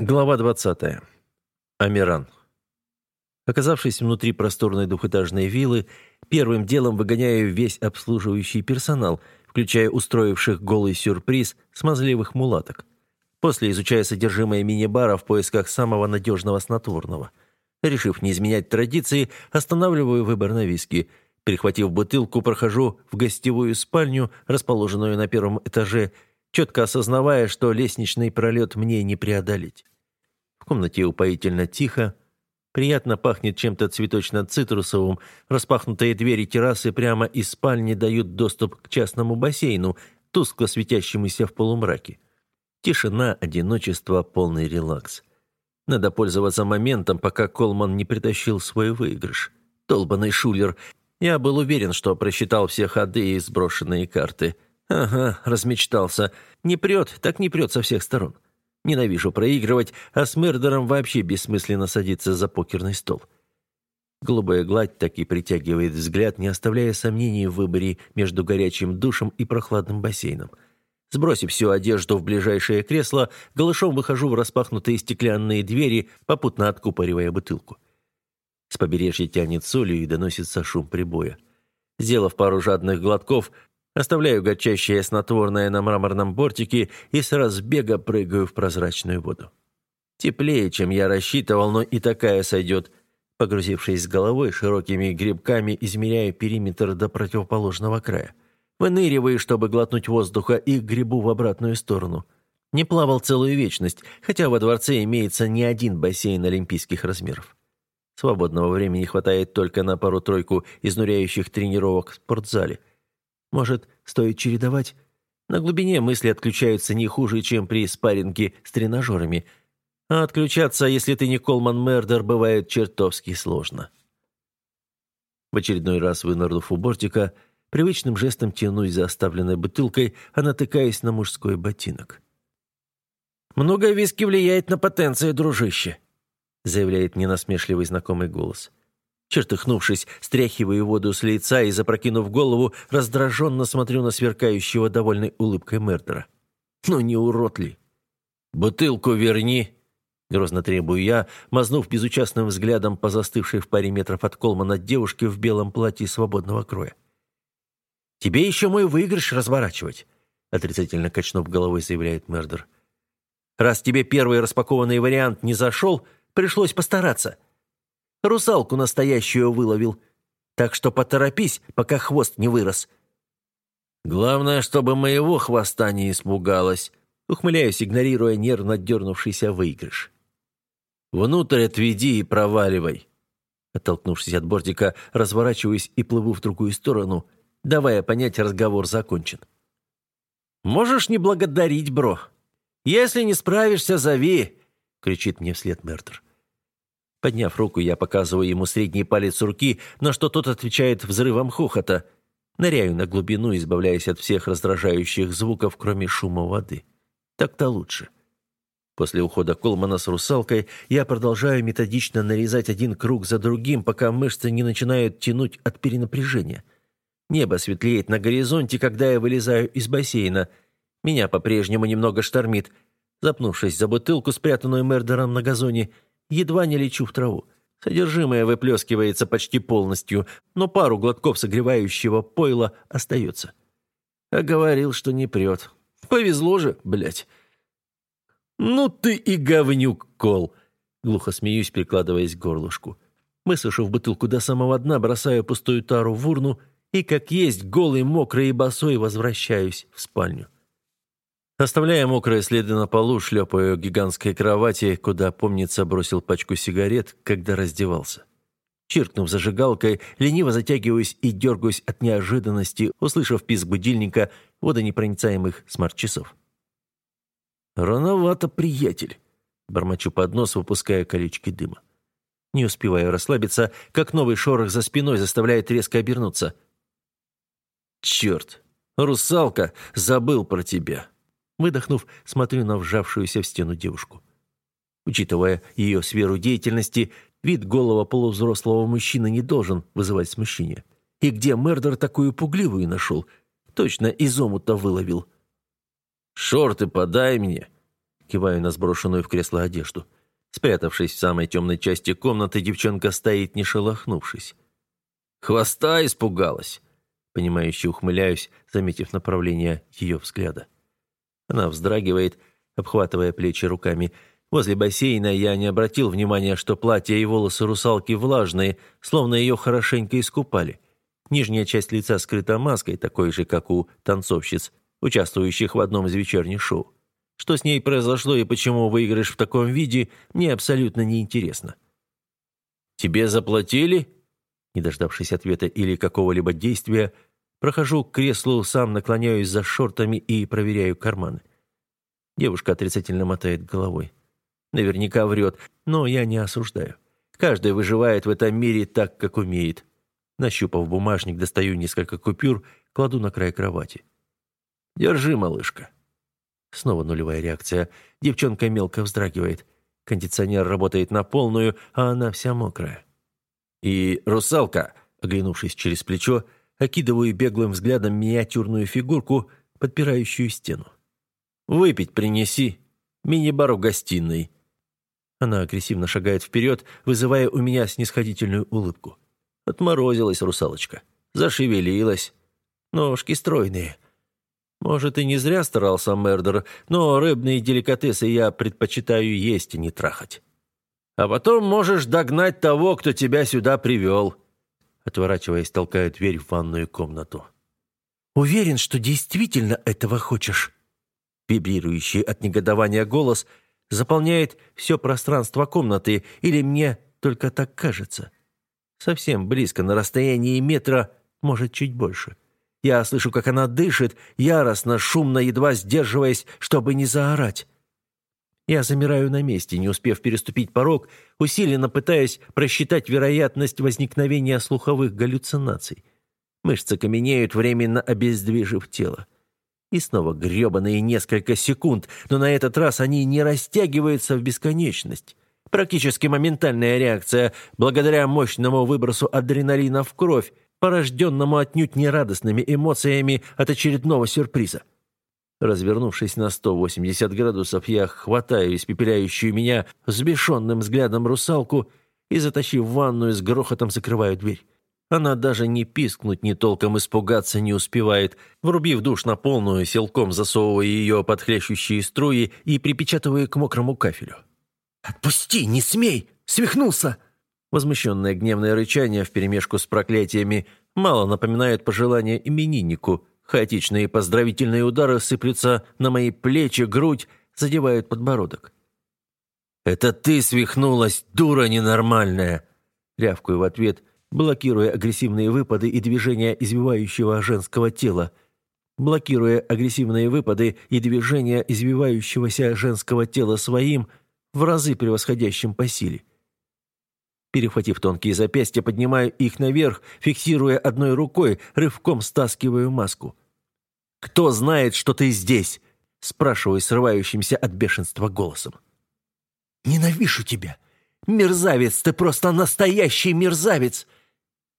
Глава 20. Амиран. Оказавшись внутри просторной двухэтажной виллы, первым делом выгоняю весь обслуживающий персонал, включая устроивших голый сюрприз смазливых мулаток. После изучая содержимое мини-бара в поисках самого надежного снотворного. Решив не изменять традиции, останавливаю выбор на виски. Перехватив бутылку, прохожу в гостевую спальню, расположенную на первом этаже, четко осознавая, что лестничный пролет мне не преодолеть. В комнате упоительно тихо, приятно пахнет чем-то цветочно-цитрусовым, распахнутые двери террасы прямо из спальни дают доступ к частному бассейну, тускло светящемуся в полумраке. Тишина, одиночество, полный релакс. Надо пользоваться моментом, пока Колман не притащил свой выигрыш. Долбанный шулер. Я был уверен, что просчитал все ходы и сброшенные карты. Ага, размечтался. Не прет, так не прет со всех сторон. Ненавижу проигрывать, а с Мердером вообще бессмысленно садиться за покерный стол. Голубая гладь так и притягивает взгляд, не оставляя сомнений в выборе между горячим душем и прохладным бассейном. Сбросив всю одежду в ближайшее кресло, голышом выхожу в распахнутые стеклянные двери, попутно откупоривая бутылку. С побережья тянет солью и доносится шум прибоя. Сделав пару жадных глотков, Оставляю горчащее снотворное на мраморном бортике и с разбега прыгаю в прозрачную воду. Теплее, чем я рассчитывал, но и такая сойдет. Погрузившись с головой, широкими грибками измеряю периметр до противоположного края. Выныриваю, чтобы глотнуть воздуха, и грибу в обратную сторону. Не плавал целую вечность, хотя во дворце имеется не один бассейн олимпийских размеров. Свободного времени хватает только на пару-тройку изнуряющих тренировок в спортзале – может, стоит чередовать? На глубине мысли отключаются не хуже, чем при спарринге с тренажерами. А отключаться, если ты не Колман Мердер, бывает чертовски сложно. В очередной раз вынырнув у бортика, привычным жестом тянусь за оставленной бутылкой, а натыкаясь на мужской ботинок. «Много виски влияет на потенцию, дружище», заявляет мне насмешливый знакомый голос. Чертыхнувшись, стряхиваю воду с лица и, запрокинув голову, раздраженно смотрю на сверкающего довольной улыбкой Мердера. «Ну не урод ли?» «Бутылку верни!» Грозно требую я, мазнув безучастным взглядом по застывшей в паре метров от Колмана девушке в белом платье свободного кроя. «Тебе еще мой выигрыш разворачивать», — отрицательно качнув головой, заявляет Мердер. «Раз тебе первый распакованный вариант не зашел, пришлось постараться». Русалку настоящую выловил. Так что поторопись, пока хвост не вырос». «Главное, чтобы моего хвоста не испугалась», ухмыляюсь, игнорируя нервно дернувшийся выигрыш. «Внутрь отведи и проваливай». Оттолкнувшись от бортика, разворачиваюсь и плыву в другую сторону, давая понять, разговор закончен. «Можешь не благодарить, бро. Если не справишься, зови!» — кричит мне вслед Мертер. Подняв руку, я показываю ему средний палец руки, на что тот отвечает взрывом хохота. Ныряю на глубину, избавляясь от всех раздражающих звуков, кроме шума воды. Так-то лучше. После ухода Колмана с русалкой я продолжаю методично нарезать один круг за другим, пока мышцы не начинают тянуть от перенапряжения. Небо светлеет на горизонте, когда я вылезаю из бассейна. Меня по-прежнему немного штормит. Запнувшись за бутылку, спрятанную Мердером на газоне, едва не лечу в траву. Содержимое выплескивается почти полностью, но пару глотков согревающего пойла остается. А говорил, что не прет. Повезло же, блядь. «Ну ты и говнюк, Кол!» Глухо смеюсь, прикладываясь к горлышку. Высушив бутылку до самого дна, бросаю пустую тару в урну и, как есть, голый, мокрый и босой, возвращаюсь в спальню. Оставляя мокрые следы на полу, шлепаю гигантской кровати, куда, помнится, бросил пачку сигарет, когда раздевался. Чиркнув зажигалкой, лениво затягиваюсь и дергаюсь от неожиданности, услышав писк будильника водонепроницаемых смарт-часов. «Рановато, приятель!» Бормочу под нос, выпуская колечки дыма. Не успеваю расслабиться, как новый шорох за спиной заставляет резко обернуться. «Черт! Русалка! Забыл про тебя!» Выдохнув, смотрю на вжавшуюся в стену девушку. Учитывая ее сферу деятельности, вид голого полувзрослого мужчины не должен вызывать смущение. И где Мердер такую пугливую нашел? Точно из омута выловил. «Шорты подай мне!» Киваю на сброшенную в кресло одежду. Спрятавшись в самой темной части комнаты, девчонка стоит, не шелохнувшись. «Хвоста испугалась!» Понимающе ухмыляюсь, заметив направление ее взгляда. Она вздрагивает, обхватывая плечи руками. Возле бассейна я не обратил внимания, что платье и волосы русалки влажные, словно ее хорошенько искупали. Нижняя часть лица скрыта маской, такой же, как у танцовщиц, участвующих в одном из вечерних шоу. Что с ней произошло и почему выигрыш в таком виде, мне абсолютно неинтересно. «Тебе заплатили?» Не дождавшись ответа или какого-либо действия, прохожу к креслу, сам наклоняюсь за шортами и проверяю карманы. Девушка отрицательно мотает головой. Наверняка врет, но я не осуждаю. Каждый выживает в этом мире так, как умеет. Нащупав бумажник, достаю несколько купюр, кладу на край кровати. «Держи, малышка». Снова нулевая реакция. Девчонка мелко вздрагивает. Кондиционер работает на полную, а она вся мокрая. И русалка, оглянувшись через плечо, окидываю беглым взглядом миниатюрную фигурку, подпирающую стену. «Выпить принеси. Мини-бар в гостиной». Она агрессивно шагает вперед, вызывая у меня снисходительную улыбку. Отморозилась русалочка. Зашевелилась. Ножки стройные. Может, и не зря старался Мердер, но рыбные деликатесы я предпочитаю есть и не трахать. А потом можешь догнать того, кто тебя сюда привел». Отворачиваясь, толкаю дверь в ванную комнату. «Уверен, что действительно этого хочешь?» Вибрирующий от негодования голос заполняет все пространство комнаты, или мне только так кажется. Совсем близко, на расстоянии метра, может, чуть больше. Я слышу, как она дышит, яростно, шумно, едва сдерживаясь, чтобы не заорать. Я замираю на месте, не успев переступить порог, усиленно пытаясь просчитать вероятность возникновения слуховых галлюцинаций. Мышцы каменеют, временно обездвижив тело. И снова гребаные несколько секунд, но на этот раз они не растягиваются в бесконечность. Практически моментальная реакция, благодаря мощному выбросу адреналина в кровь, порожденному отнюдь нерадостными эмоциями от очередного сюрприза. Развернувшись на 180 градусов, я хватаю испепеляющую меня взбешенным взглядом русалку и, затащив ванную, с грохотом закрываю дверь. Она даже не пискнуть, ни толком испугаться не успевает. Врубив душ на полную, силком засовывая ее под хлещущие струи и припечатывая к мокрому кафелю. «Отпусти, не смей! Свихнулся!» Возмущенное гневное рычание вперемешку с проклятиями мало напоминает пожелание имениннику – Хаотичные поздравительные удары сыплются на мои плечи, грудь, задевают подбородок. «Это ты свихнулась, дура ненормальная!» Рявкую в ответ, блокируя агрессивные выпады и движения извивающего женского тела. Блокируя агрессивные выпады и движения извивающегося женского тела своим, в разы превосходящим по силе. Перехватив тонкие запястья, поднимаю их наверх, фиксируя одной рукой, рывком стаскиваю маску. «Кто знает, что ты здесь?» — спрашиваю срывающимся от бешенства голосом. «Ненавижу тебя! Мерзавец! Ты просто настоящий мерзавец!»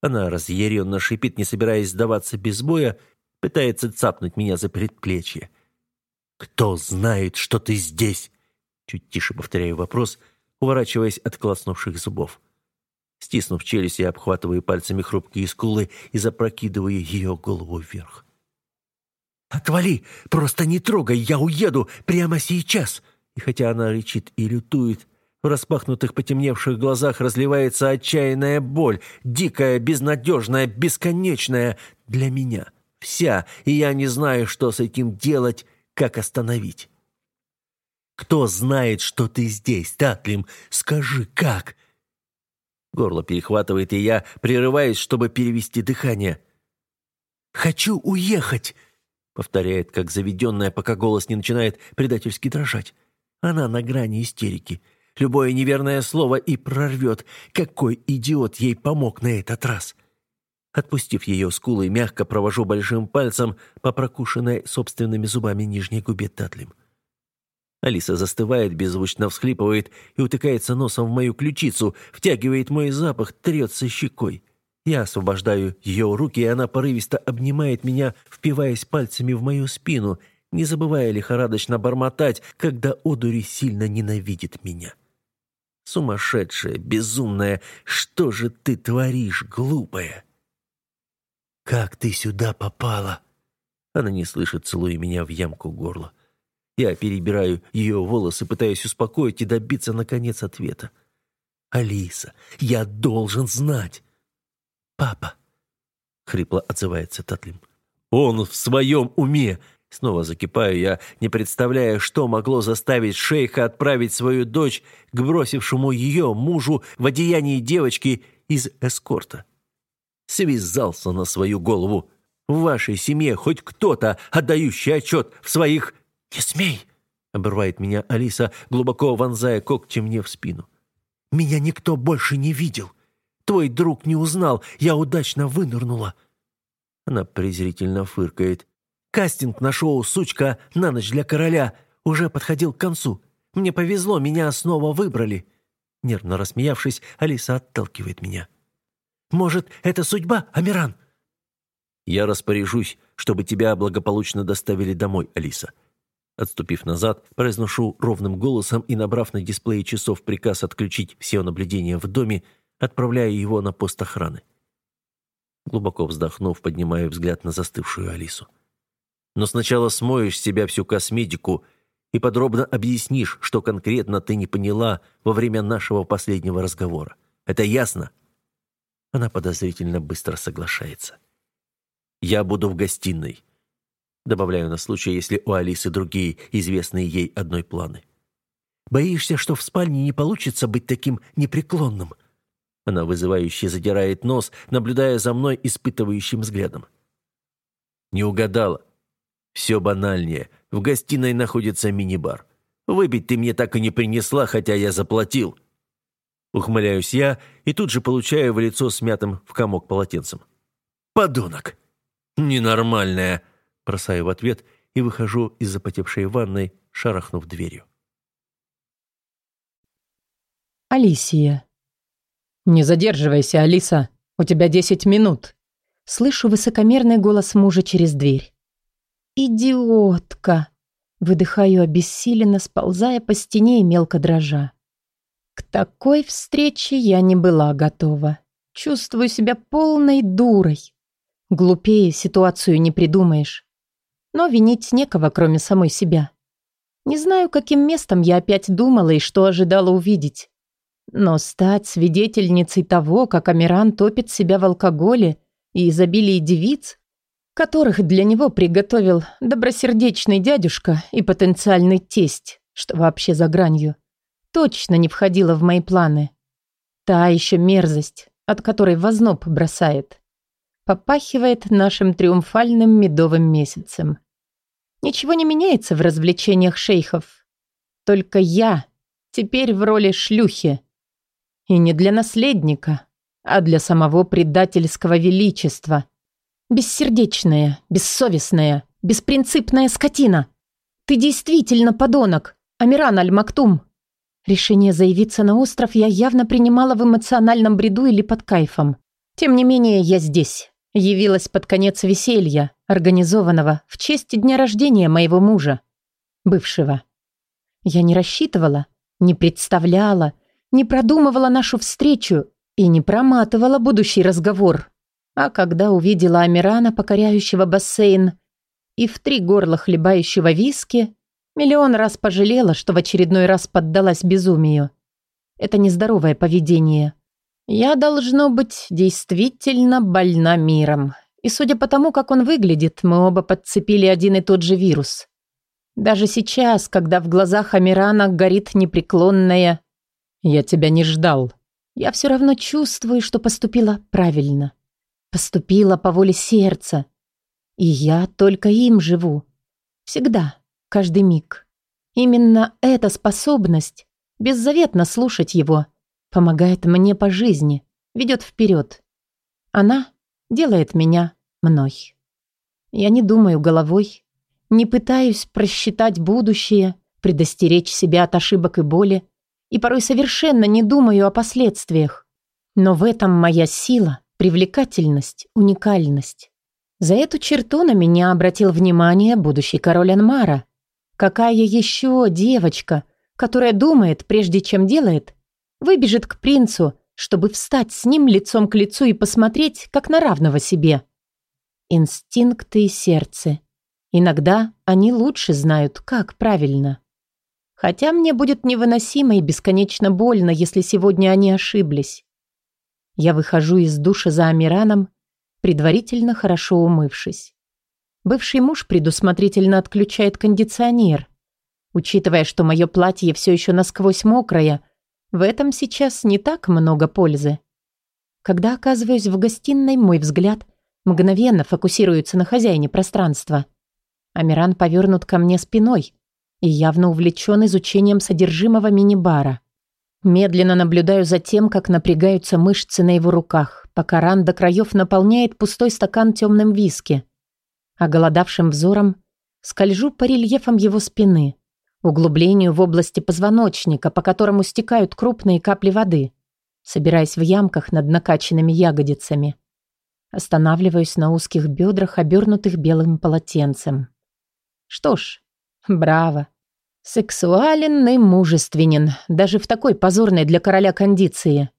Она разъяренно шипит, не собираясь сдаваться без боя, пытается цапнуть меня за предплечье. «Кто знает, что ты здесь?» Чуть тише повторяю вопрос, уворачиваясь от класснувших зубов. Стиснув челюсть, я обхватываю пальцами хрупкие скулы и запрокидываю ее голову вверх. «Отвали! Просто не трогай! Я уеду! Прямо сейчас!» И хотя она рычит и лютует, в распахнутых потемневших глазах разливается отчаянная боль, дикая, безнадежная, бесконечная для меня. Вся, и я не знаю, что с этим делать, как остановить. «Кто знает, что ты здесь, Татлим? Скажи, как?» Горло перехватывает, и я прерываюсь, чтобы перевести дыхание. «Хочу уехать!» Повторяет, как заведенная, пока голос не начинает предательски дрожать. Она на грани истерики. Любое неверное слово и прорвет. Какой идиот ей помог на этот раз? Отпустив ее скулы, мягко провожу большим пальцем по прокушенной собственными зубами нижней губе Татлим. Алиса застывает, беззвучно всхлипывает и утыкается носом в мою ключицу, втягивает мой запах, трется щекой. Я освобождаю ее руки, и она порывисто обнимает меня, впиваясь пальцами в мою спину, не забывая лихорадочно бормотать, когда одури сильно ненавидит меня. Сумасшедшая, безумная, что же ты творишь, глупая? Как ты сюда попала? Она не слышит, целуя меня в ямку горла. Я перебираю ее волосы, пытаясь успокоить и добиться, наконец, ответа. «Алиса, я должен знать!» «Папа!» — хрипло отзывается Татлим. «Он в своем уме!» Снова закипаю я, не представляя, что могло заставить шейха отправить свою дочь к бросившему ее мужу в одеянии девочки из эскорта. Связался на свою голову. В вашей семье хоть кто-то, отдающий отчет в своих... «Не смей!» — обрывает меня Алиса, глубоко вонзая когти мне в спину. «Меня никто больше не видел. Твой друг не узнал, я удачно вынырнула». Она презрительно фыркает. Кастинг на шоу «Сучка» на ночь для короля уже подходил к концу. Мне повезло, меня снова выбрали». Нервно рассмеявшись, Алиса отталкивает меня. «Может, это судьба, Амиран?» «Я распоряжусь, чтобы тебя благополучно доставили домой, Алиса». Отступив назад, произношу ровным голосом и, набрав на дисплее часов приказ отключить все наблюдения в доме, отправляю его на пост охраны. Глубоко вздохнув, поднимаю взгляд на застывшую Алису. Но сначала смоешь с себя всю косметику и подробно объяснишь, что конкретно ты не поняла во время нашего последнего разговора. Это ясно?» Она подозрительно быстро соглашается. «Я буду в гостиной». Добавляю на случай, если у Алисы другие, известные ей одной планы. «Боишься, что в спальне не получится быть таким непреклонным?» Она вызывающе задирает нос, наблюдая за мной испытывающим взглядом. «Не угадала. Все банальнее. В гостиной находится мини-бар. Выпить ты мне так и не принесла, хотя я заплатил. Ухмыляюсь я и тут же получаю в лицо смятым в комок полотенцем. «Подонок!» «Ненормальная!» Бросаю в ответ и выхожу из запотевшей ванной, шарахнув дверью. Алисия. «Не задерживайся, Алиса. У тебя десять минут». Слышу высокомерный голос мужа через дверь. «Идиотка!» Выдыхаю обессиленно, сползая по стене и мелко дрожа. К такой встрече я не была готова. Чувствую себя полной дурой. Глупее ситуацию не придумаешь. Но винить некого, кроме самой себя. Не знаю, каким местом я опять думала и что ожидала увидеть. Но стать свидетельницей того, как Амиран топит себя в алкоголе и изобилии девиц, которых для него приготовил добросердечный дядюшка и потенциальный тесть, что вообще за гранью, точно не входило в мои планы. Та еще мерзость, от которой возноб бросает. Попахивает нашим триумфальным медовым месяцем. Ничего не меняется в развлечениях шейхов. Только я теперь в роли шлюхи. И не для наследника, а для самого предательского величества – Бессердечная, бессовестная, беспринципная скотина. Ты действительно подонок, Амиран Аль-Мактум. Решение заявиться на остров я явно принимала в эмоциональном бреду или под кайфом. Тем не менее, я здесь. Явилась под конец веселья, организованного в честь дня рождения моего мужа. Бывшего. Я не рассчитывала, не представляла, не продумывала нашу встречу и не проматывала будущий разговор. А когда увидела Амирана, покоряющего бассейн, и в три горла хлебающего виски, миллион раз пожалела, что в очередной раз поддалась безумию. Это нездоровое поведение. Я, должно быть, действительно больна миром. И судя по тому, как он выглядит, мы оба подцепили один и тот же вирус. Даже сейчас, когда в глазах Амирана горит непреклонная «Я тебя не ждал», я все равно чувствую, что поступила правильно. Поступила по воле сердца. И я только им живу. Всегда, каждый миг. Именно эта способность, беззаветно слушать его, помогает мне по жизни, ведет вперед. Она делает меня мной. Я не думаю головой, не пытаюсь просчитать будущее, предостеречь себя от ошибок и боли, и порой совершенно не думаю о последствиях. Но в этом моя сила привлекательность, уникальность. За эту черту на меня обратил внимание будущий король Анмара. Какая еще девочка, которая думает, прежде чем делает, выбежит к принцу, чтобы встать с ним лицом к лицу и посмотреть, как на равного себе. Инстинкты и сердце. Иногда они лучше знают, как правильно. Хотя мне будет невыносимо и бесконечно больно, если сегодня они ошиблись. Я выхожу из душа за Амираном, предварительно хорошо умывшись. Бывший муж предусмотрительно отключает кондиционер. Учитывая, что мое платье все еще насквозь мокрое, в этом сейчас не так много пользы. Когда оказываюсь в гостиной, мой взгляд мгновенно фокусируется на хозяине пространства. Амиран повернут ко мне спиной и явно увлечен изучением содержимого мини-бара. Медленно наблюдаю за тем, как напрягаются мышцы на его руках, пока ран до краев наполняет пустой стакан темным виски. А голодавшим взором скольжу по рельефам его спины, углублению в области позвоночника, по которому стекают крупные капли воды, собираясь в ямках над накачанными ягодицами. Останавливаюсь на узких бедрах, обернутых белым полотенцем. Что ж, браво. Сексуален и мужественен, даже в такой позорной для короля кондиции.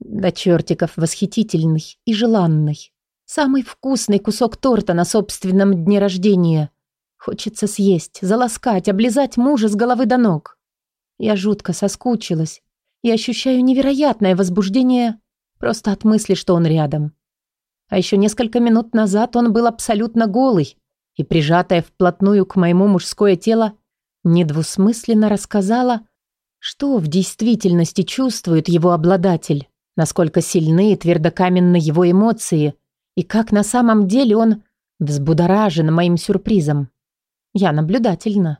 До чертиков восхитительный и желанный. Самый вкусный кусок торта на собственном дне рождения. Хочется съесть, заласкать, облизать мужа с головы до ног. Я жутко соскучилась и ощущаю невероятное возбуждение просто от мысли, что он рядом. А еще несколько минут назад он был абсолютно голый, и прижатая вплотную к моему мужское тело недвусмысленно рассказала, что в действительности чувствует его обладатель, насколько сильны и твердокаменны его эмоции, и как на самом деле он взбудоражен моим сюрпризом. Я наблюдательна.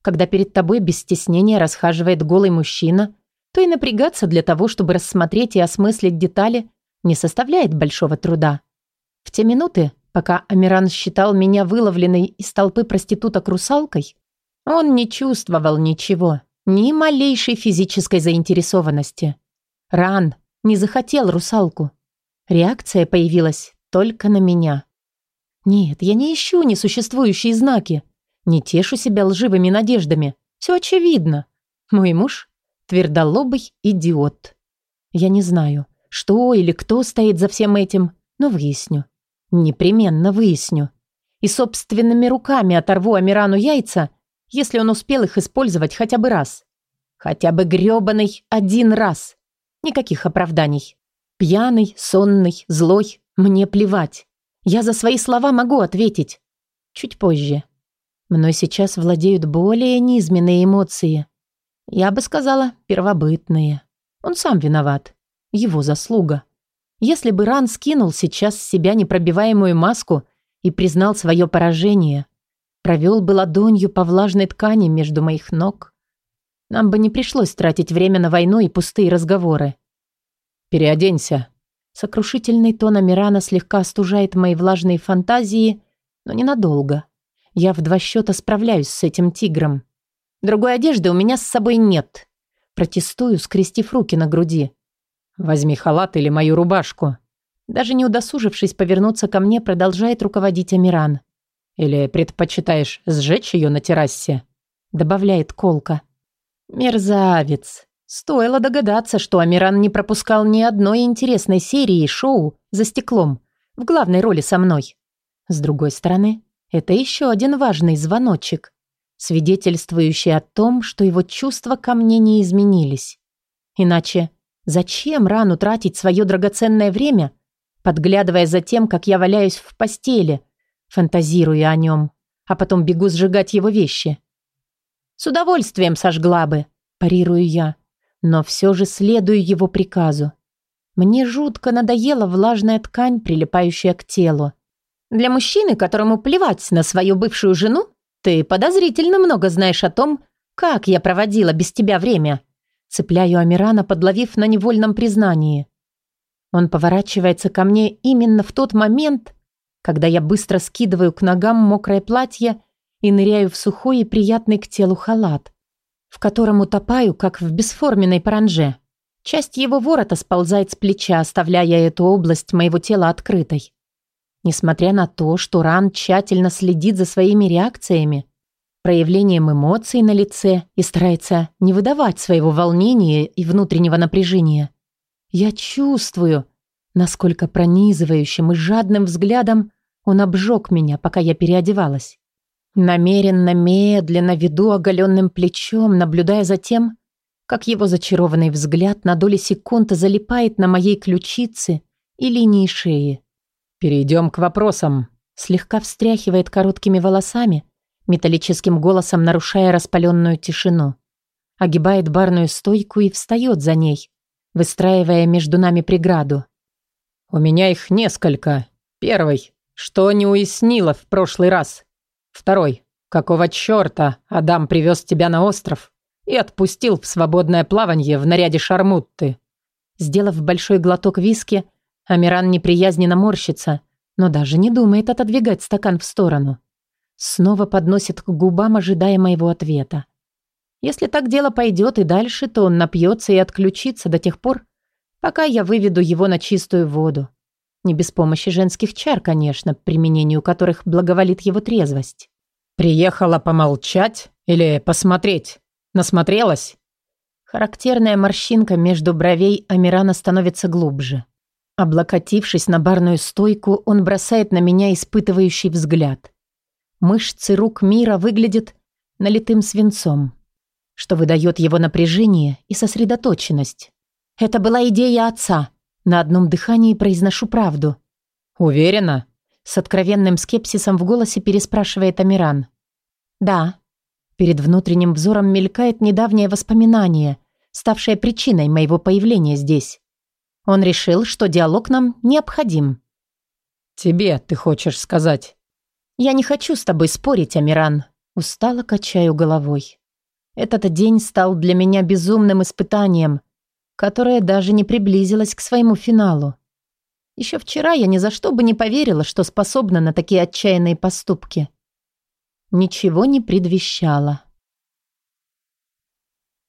Когда перед тобой без стеснения расхаживает голый мужчина, то и напрягаться для того, чтобы рассмотреть и осмыслить детали, не составляет большого труда. В те минуты, пока Амиран считал меня выловленной из толпы проституток русалкой, он не чувствовал ничего, ни малейшей физической заинтересованности. Ран не захотел русалку. Реакция появилась только на меня. Нет, я не ищу несуществующие знаки, не тешу себя лживыми надеждами. Все очевидно. Мой муж – твердолобый идиот. Я не знаю, что или кто стоит за всем этим, но выясню. Непременно выясню. И собственными руками оторву Амирану яйца – если он успел их использовать хотя бы раз. Хотя бы грёбаный один раз. Никаких оправданий. Пьяный, сонный, злой, мне плевать. Я за свои слова могу ответить. Чуть позже. Мной сейчас владеют более низменные эмоции. Я бы сказала, первобытные. Он сам виноват. Его заслуга. Если бы Ран скинул сейчас с себя непробиваемую маску и признал свое поражение, провел бы ладонью по влажной ткани между моих ног. Нам бы не пришлось тратить время на войну и пустые разговоры. «Переоденься». Сокрушительный тон Амирана слегка остужает мои влажные фантазии, но ненадолго. Я в два счета справляюсь с этим тигром. Другой одежды у меня с собой нет. Протестую, скрестив руки на груди. «Возьми халат или мою рубашку». Даже не удосужившись повернуться ко мне, продолжает руководить Амиран. Или предпочитаешь сжечь ее на террасе?» Добавляет Колка. «Мерзавец. Стоило догадаться, что Амиран не пропускал ни одной интересной серии шоу за стеклом в главной роли со мной. С другой стороны, это еще один важный звоночек, свидетельствующий о том, что его чувства ко мне не изменились. Иначе зачем рану тратить свое драгоценное время, подглядывая за тем, как я валяюсь в постели – фантазируя о нем, а потом бегу сжигать его вещи. С удовольствием сожгла бы, парирую я, но все же следую его приказу. Мне жутко надоела влажная ткань, прилипающая к телу. Для мужчины, которому плевать на свою бывшую жену, ты подозрительно много знаешь о том, как я проводила без тебя время. Цепляю Амирана, подловив на невольном признании. Он поворачивается ко мне именно в тот момент, когда я быстро скидываю к ногам мокрое платье и ныряю в сухой и приятный к телу халат, в котором утопаю, как в бесформенной паранже. Часть его ворота сползает с плеча, оставляя эту область моего тела открытой. Несмотря на то, что Ран тщательно следит за своими реакциями, проявлением эмоций на лице и старается не выдавать своего волнения и внутреннего напряжения, я чувствую, насколько пронизывающим и жадным взглядом он обжег меня, пока я переодевалась. Намеренно, медленно веду оголенным плечом, наблюдая за тем, как его зачарованный взгляд на доли секунды залипает на моей ключице и линии шеи. «Перейдем к вопросам», — слегка встряхивает короткими волосами, металлическим голосом нарушая распаленную тишину. Огибает барную стойку и встает за ней, выстраивая между нами преграду. «У меня их несколько. Первый. Что не уяснила в прошлый раз? Второй. Какого черта Адам привез тебя на остров и отпустил в свободное плавание в наряде шармутты?» Сделав большой глоток виски, Амиран неприязненно морщится, но даже не думает отодвигать стакан в сторону. Снова подносит к губам, ожидая моего ответа. Если так дело пойдет и дальше, то он напьется и отключится до тех пор, пока я выведу его на чистую воду. Не без помощи женских чар, конечно, применению которых благоволит его трезвость. «Приехала помолчать или посмотреть? Насмотрелась?» Характерная морщинка между бровей Амирана становится глубже. Облокотившись на барную стойку, он бросает на меня испытывающий взгляд. Мышцы рук мира выглядят налитым свинцом, что выдает его напряжение и сосредоточенность. Это была идея отца. На одном дыхании произношу правду. «Уверена?» С откровенным скепсисом в голосе переспрашивает Амиран. «Да». Перед внутренним взором мелькает недавнее воспоминание, ставшее причиной моего появления здесь. Он решил, что диалог нам необходим. «Тебе ты хочешь сказать?» «Я не хочу с тобой спорить, Амиран». Устало качаю головой. Этот день стал для меня безумным испытанием, которая даже не приблизилась к своему финалу. Еще вчера я ни за что бы не поверила, что способна на такие отчаянные поступки. Ничего не предвещало.